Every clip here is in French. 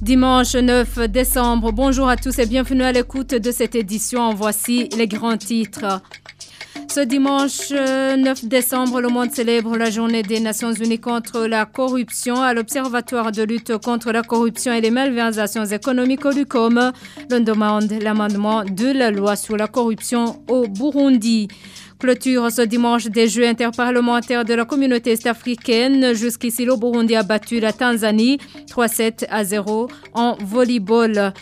Dimanche 9 décembre, bonjour à tous et bienvenue à l'écoute de cette édition. Voici les grands titres. Ce dimanche 9 décembre, le monde célèbre la journée des Nations Unies contre la corruption à l'Observatoire de lutte contre la corruption et les malversations économiques au LUCOM. L'on demande l'amendement de la loi sur la corruption au Burundi. Clôture ce dimanche des Jeux interparlementaires de la communauté est-africaine. Jusqu'ici, le Burundi a battu la Tanzanie 3-7 à 0 en volleyball.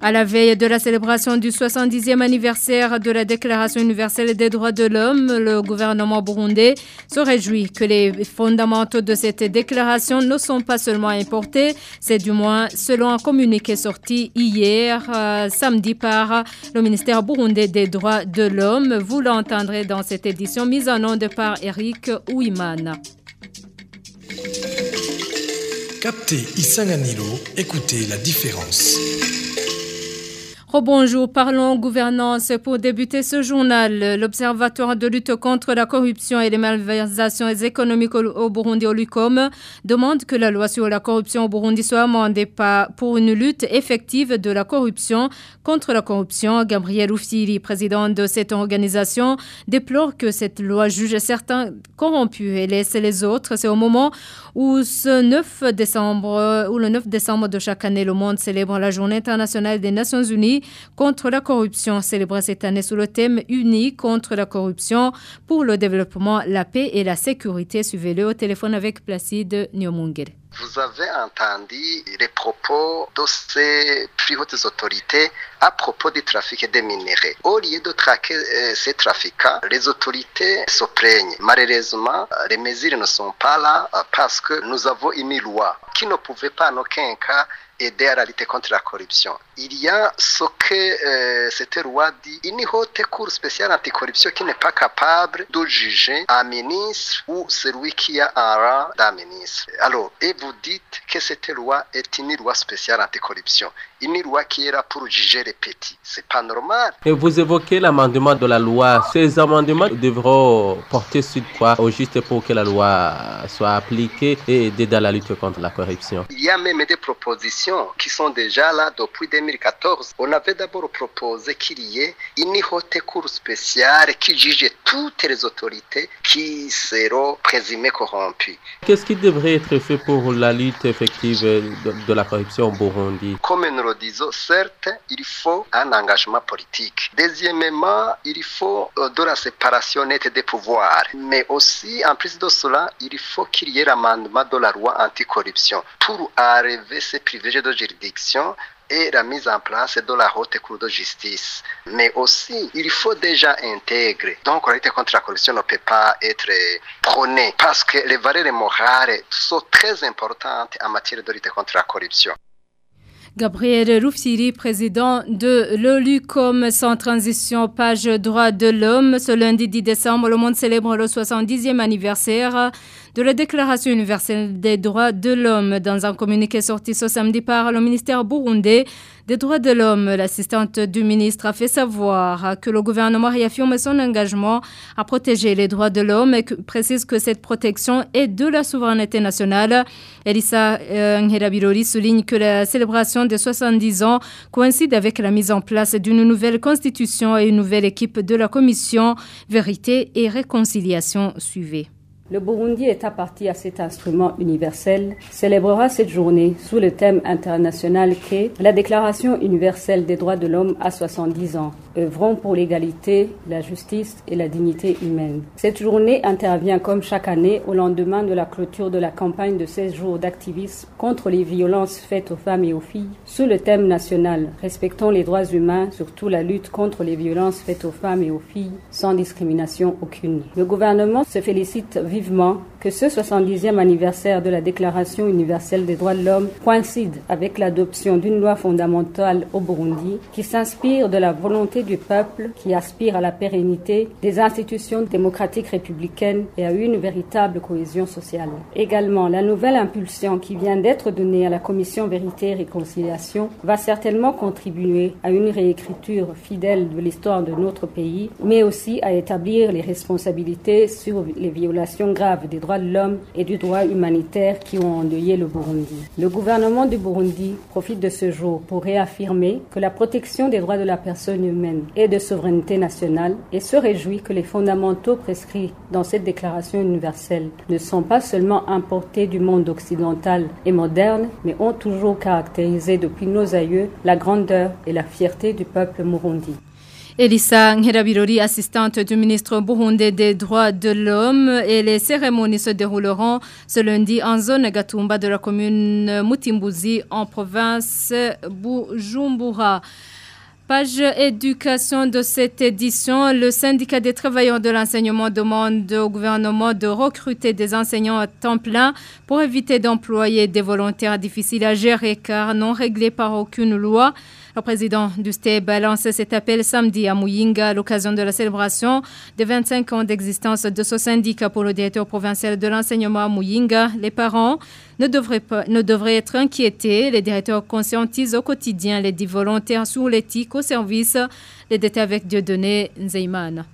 À la veille de la célébration du 70e anniversaire de la Déclaration universelle des droits de l'homme, le gouvernement burundais se réjouit que les fondamentaux de cette déclaration ne sont pas seulement importés, c'est du moins selon un communiqué sorti hier euh, samedi par le ministère burundais des droits de l'homme. Vous l'entendrez dans cette édition mise en onde par Eric Ouimana. Captez Isanganilo, écoutez la différence. Rebonjour, parlons gouvernance. Pour débuter ce journal, l'Observatoire de lutte contre la corruption et les malversations économiques au Burundi, au LUCOM, demande que la loi sur la corruption au Burundi soit amendée pour une lutte effective de la corruption contre la corruption. Gabriel Oufsiri, président de cette organisation, déplore que cette loi juge certains corrompus et laisse les autres. C'est au moment où ce 9 décembre, ou le 9 décembre de chaque année, le monde célèbre la journée internationale des Nations Unies contre la corruption, célébrée cette année sous le thème Uni contre la corruption pour le développement, la paix et la sécurité. Suivez-le au téléphone avec Placide Nyomungere. Vous avez entendu les propos de ces plus hautes autorités à propos du trafic des minéraux. Au lieu de traquer euh, ces trafiquants, les autorités se plaignent. Malheureusement, les mesures ne sont pas là euh, parce que nous avons une loi qui ne pouvait pas en aucun cas aider à la lutte contre la corruption. Il y a ce que cette loi dit, une haute cour spéciale anticorruption qui n'est pas capable de juger un ministre ou celui qui a un rang d'un ministre. Alors, et vous dites que cette loi est une loi spéciale anticorruption, une loi qui est là pour juger les petits. C'est pas normal. Et vous évoquez l'amendement de la loi. Ces amendements devront porter sur quoi? Au juste pour que la loi soit appliquée et aider dans la lutte contre la corruption Il y a même des propositions qui sont déjà là depuis 2014. On avait d'abord proposé qu'il y ait une haute cour spéciale qui juge toutes les autorités qui seront présumées corrompues. Qu'est-ce qui devrait être fait pour la lutte effective de, de la corruption au Burundi? Comme nous le disons, certes, il faut un engagement politique. Deuxièmement, il faut de la séparation nette des pouvoirs. Mais aussi, en plus de cela, il faut qu'il y ait l'amendement de la loi anticorruption pour arriver ces privilèges de juridiction et la mise en place de la haute cour de justice. Mais aussi, il faut déjà intégrer. Donc, la lutte contre la corruption ne peut pas être prônée parce que les valeurs morales sont très importantes en matière de lutte contre la corruption. Gabriel Roufsiri, président de l'OLUCOM sans transition, page droit de l'homme. Ce lundi 10 décembre, le monde célèbre le 70e anniversaire de la Déclaration universelle des droits de l'homme. Dans un communiqué sorti ce samedi par le ministère burundais des droits de l'homme, l'assistante du ministre a fait savoir que le gouvernement réaffirme son engagement à protéger les droits de l'homme et précise que cette protection est de la souveraineté nationale. Elissa Nherabirori souligne que la célébration des 70 ans coïncide avec la mise en place d'une nouvelle constitution et une nouvelle équipe de la commission Vérité et Réconciliation suivée. Le Burundi, État parti à cet instrument universel, célébrera cette journée sous le thème international qu'est la Déclaration universelle des droits de l'homme à 70 ans, œuvrant pour l'égalité, la justice et la dignité humaine. Cette journée intervient comme chaque année au lendemain de la clôture de la campagne de 16 jours d'activisme contre les violences faites aux femmes et aux filles, sous le thème national respectant les droits humains, surtout la lutte contre les violences faites aux femmes et aux filles, sans discrimination aucune. Le gouvernement se félicite vivement que ce 70e anniversaire de la Déclaration universelle des droits de l'homme coïncide avec l'adoption d'une loi fondamentale au Burundi qui s'inspire de la volonté du peuple qui aspire à la pérennité des institutions démocratiques républicaines et à une véritable cohésion sociale. Également, la nouvelle impulsion qui vient d'être donnée à la Commission Vérité et Réconciliation va certainement contribuer à une réécriture fidèle de l'histoire de notre pays, mais aussi à établir les responsabilités sur les violations graves des droits droits de l'homme et du droit humanitaire qui ont endeuillé le Burundi. Le gouvernement du Burundi profite de ce jour pour réaffirmer que la protection des droits de la personne humaine est de souveraineté nationale et se réjouit que les fondamentaux prescrits dans cette déclaration universelle ne sont pas seulement importés du monde occidental et moderne, mais ont toujours caractérisé depuis nos aïeux la grandeur et la fierté du peuple murundi. Elissa Ngerabirori, assistante du ministre burundais des droits de l'homme, et les cérémonies se dérouleront ce lundi en zone Gatumba de la commune Mutimbuzi en province Bujumbura. Page éducation de cette édition, le syndicat des travailleurs de l'enseignement demande au gouvernement de recruter des enseignants à temps plein pour éviter d'employer des volontaires difficiles à gérer car non réglés par aucune loi. Le président du STEB a lancé cet appel samedi à Muyinga à l'occasion de la célébration des 25 ans d'existence de ce syndicat pour le directeur provincial de l'enseignement à Muyinga. Les parents ne devraient, pas, ne devraient être inquiétés. Les directeurs conscientisent au quotidien les dix volontaires sur l'éthique au service. Les détails avec Dieudonné Nzeyman.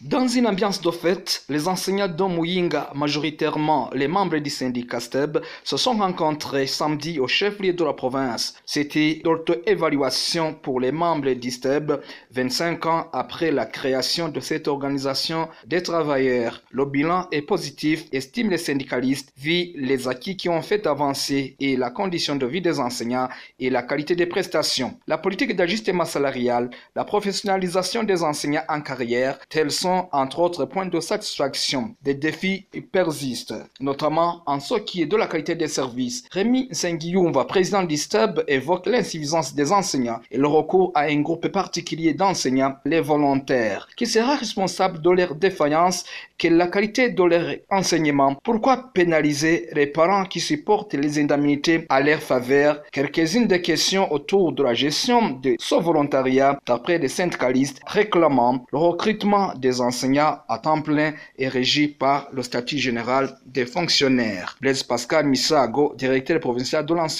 Dans une ambiance de fête, les enseignants de Muyinga, majoritairement les membres du syndicat STEB, se sont rencontrés samedi au chef-lieu de la province. C'était l'auto-évaluation pour les membres du STEB, 25 ans après la création de cette organisation des travailleurs. Le bilan est positif, estiment les syndicalistes, vu les acquis qui ont fait avancer et la condition de vie des enseignants et la qualité des prestations. La politique d'ajustement salarial, la professionnalisation des enseignants en carrière, tels sont entre autres points de satisfaction. Des défis persistent, notamment en ce qui est de la qualité des services. Rémi Senguioumva, président du STEB, évoque l'insuffisance des enseignants et le recours à un groupe particulier d'enseignants, les volontaires, qui sera responsable de leur défaillance? Que la qualité de leur enseignement? Pourquoi pénaliser les parents qui supportent les indemnités à leur faveur? Quelques-unes des questions autour de la gestion de ce volontariat d'après les syndicalistes réclamant le recrutement des enseignants à temps plein et régi par le statut général des fonctionnaires. Blaise Pascal Misago, directeur provincial de l'enseignement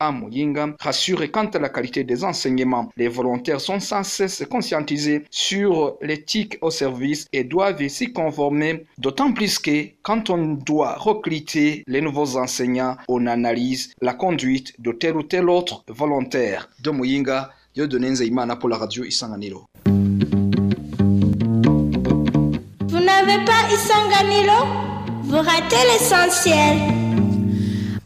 à Muyinga, rassure quant à la qualité des enseignements. Les volontaires sont sans cesse conscientisés sur l'éthique au service et doivent s'y conformer, d'autant plus que quand on doit recruter les nouveaux enseignants, on analyse la conduite de tel ou tel autre volontaire de Muyinga Dieudonné Nzeyimana pour la radio Isanganiro. Vous n'avez pas Isanganiro? Vous ratez l'essentiel.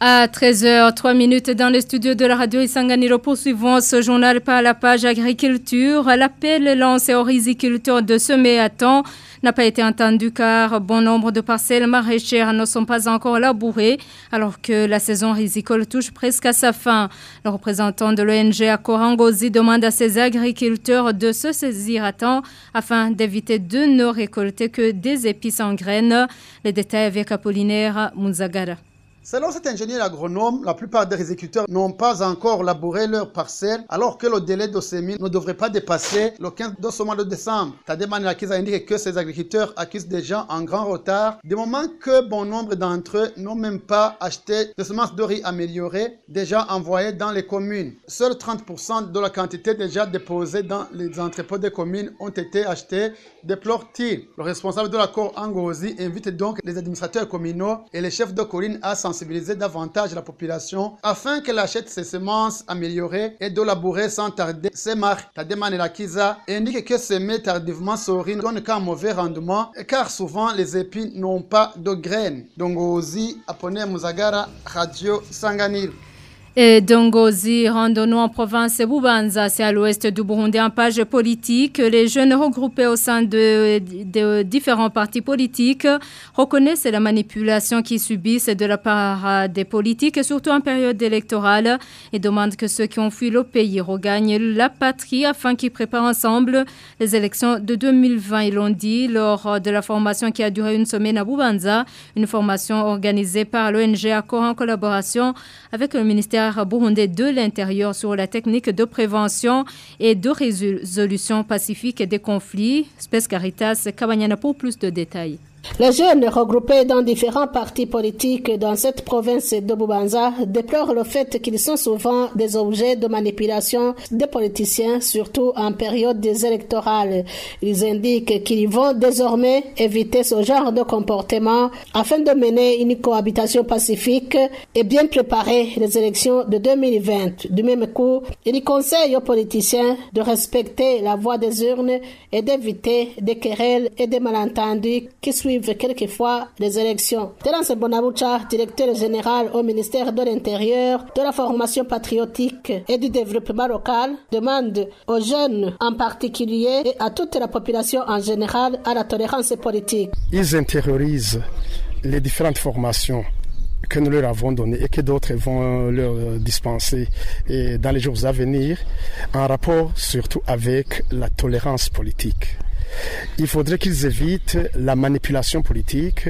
À 13h, 3 minutes dans le studio de la radio Isanganiro, poursuivons ce journal par la page agriculture. L'appel lancé aux riziculteurs de semer à temps n'a pas été entendu car bon nombre de parcelles maraîchères ne sont pas encore labourées alors que la saison rizicole touche presque à sa fin. Le représentant de l'ONG à Korangozi demande à ses agriculteurs de se saisir à temps afin d'éviter de ne récolter que des épices en graines. Les détails avec Apollinaire Mouzagara. Selon cet ingénieur agronome, la plupart des exécuteurs n'ont pas encore labouré leurs parcelles alors que le délai de semis ne devrait pas dépasser le 15 de ce mois de décembre. Tademani Acquise a indiqué que ces agriculteurs accusent déjà en grand retard, du moment que bon nombre d'entre eux n'ont même pas acheté des semences de riz améliorées déjà envoyées dans les communes. Seuls 30% de la quantité déjà déposée dans les entrepôts des communes ont été achetés, déplore-t-il. Le responsable de l'accord Angozi invite donc les administrateurs communaux et les chefs de colline à sensibiliser davantage la population afin qu'elle achète ses semences améliorées et de labourer sans tarder. Ces marques, Tademan et la Kiza, indiquent que semer tardivement Sorine donne qu'un mauvais rendement car souvent les épines n'ont pas de graines. Aussi, Apone Muzagara, Radio Sanganil. Et Dongozi, randonnons en province Boubanza, c'est à l'ouest du Burundi, en page politique. Les jeunes regroupés au sein de, différents partis politiques reconnaissent la manipulation qu'ils subissent de la part des politiques, surtout en période électorale, et demandent que ceux qui ont fui le pays regagnent la patrie afin qu'ils préparent ensemble les élections de 2020. Ils l'ont dit lors de la formation qui a duré une semaine à Boubanza, une formation organisée par l'ONG Accord en collaboration avec le ministère burundais de l'Intérieur sur la technique de prévention et de résolution pacifique des conflits. Spes Caritas Kabanyana pour plus de détails. Les jeunes regroupés dans différents partis politiques dans cette province de Boubanza déplorent le fait qu'ils sont souvent des objets de manipulation des politiciens, surtout en période électorale. Ils indiquent qu'ils vont désormais éviter ce genre de comportement afin de mener une cohabitation pacifique et bien préparer les élections de 2020. Du même coup, ils conseillent aux politiciens de respecter la voie des urnes et d'éviter des querelles et des malentendus qui suivent quelquefois les élections. Terence Bonabucha, directeur général au ministère de l'Intérieur, de la formation patriotique et du développement local, demande aux jeunes en particulier et à toute la population en général à la tolérance politique. Ils intériorisent les différentes formations que nous leur avons données et que d'autres vont leur dispenser dans les jours à venir en rapport surtout avec la tolérance politique. Il faudrait qu'ils évitent la manipulation politique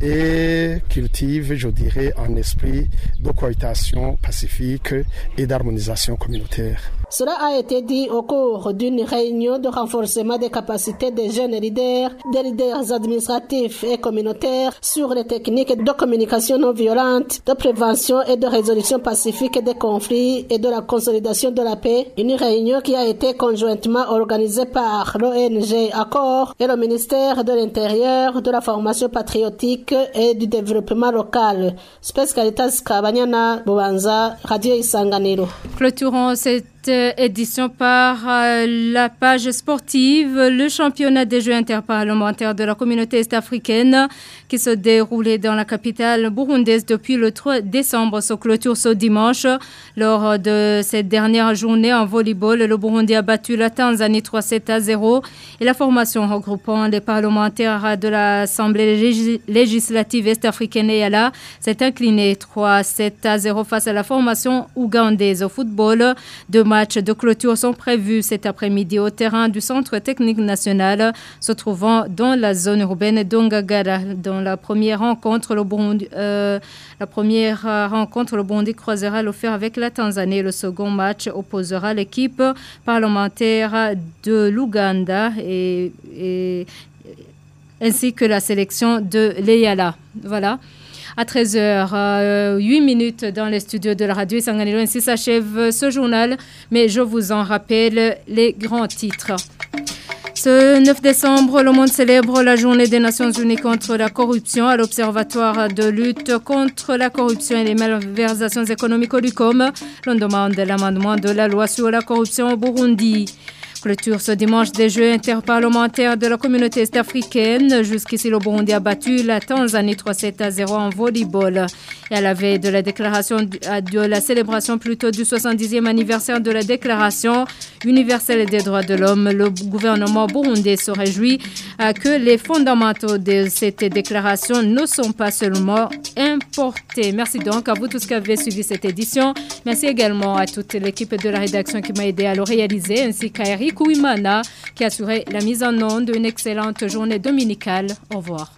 et cultivent, je dirais, un esprit de cohabitation pacifique et d'harmonisation communautaire. Cela a été dit au cours d'une réunion de renforcement des capacités des jeunes leaders, des leaders administratifs et communautaires sur les techniques de communication non violente, de prévention et de résolution pacifique des conflits et de la consolidation de la paix. Une réunion qui a été conjointement organisée par l'ONG Accord et le ministère de l'Intérieur, de la formation patriotique et du développement local. Spécialitas Kabanyana, Bobanza, Radio Isanganiro. Clôturons cette édition par euh, la page sportive, le championnat des Jeux interparlementaires de la communauté est-africaine qui se déroulait dans la capitale burundaise depuis le 3 décembre se clôture ce dimanche. Lors de cette dernière journée en volleyball, le Burundi a battu la Tanzanie 3-7 à 0 et la formation regroupant les parlementaires de l'Assemblée législative est-africaine EALA s'est inclinée 3-7 à 0 face à la formation ougandaise au football. Demain, matchs de clôture sont prévus cet après-midi au terrain du Centre technique national se trouvant dans la zone urbaine d'Ongagara. Dans la première rencontre, le Burundi, euh, la première rencontre, le croisera l'offert avec la Tanzanie. Le second match opposera l'équipe parlementaire de l'Ouganda et, ainsi que la sélection de l'EYALA. Voilà à 13h, 8 minutes dans les studios de la radio Sanganiro. Ainsi s'achève ce journal, mais je vous en rappelle les grands titres. Ce 9 décembre, le monde célèbre la journée des Nations Unies contre la corruption à l'Observatoire de lutte contre la corruption et les malversations économiques au LUCOM. L'on demande l'amendement de la loi sur la corruption au Burundi. Clôture ce dimanche des Jeux interparlementaires de la communauté est-africaine. Jusqu'ici, le Burundi a battu la Tanzanie 3-7 à 0 en volleyball. Et à la veille de la déclaration de la célébration plutôt du 70e anniversaire de la déclaration universelle des droits de l'homme, le gouvernement burundais se réjouit que les fondamentaux de cette déclaration ne sont pas seulement importés. Merci donc à vous tous qui avez suivi cette édition. Merci également à toute l'équipe de la rédaction qui m'a aidé à le réaliser, ainsi qu'à Eric Ouimana qui a assuré la mise en onde d'une excellente journée dominicale. Au revoir.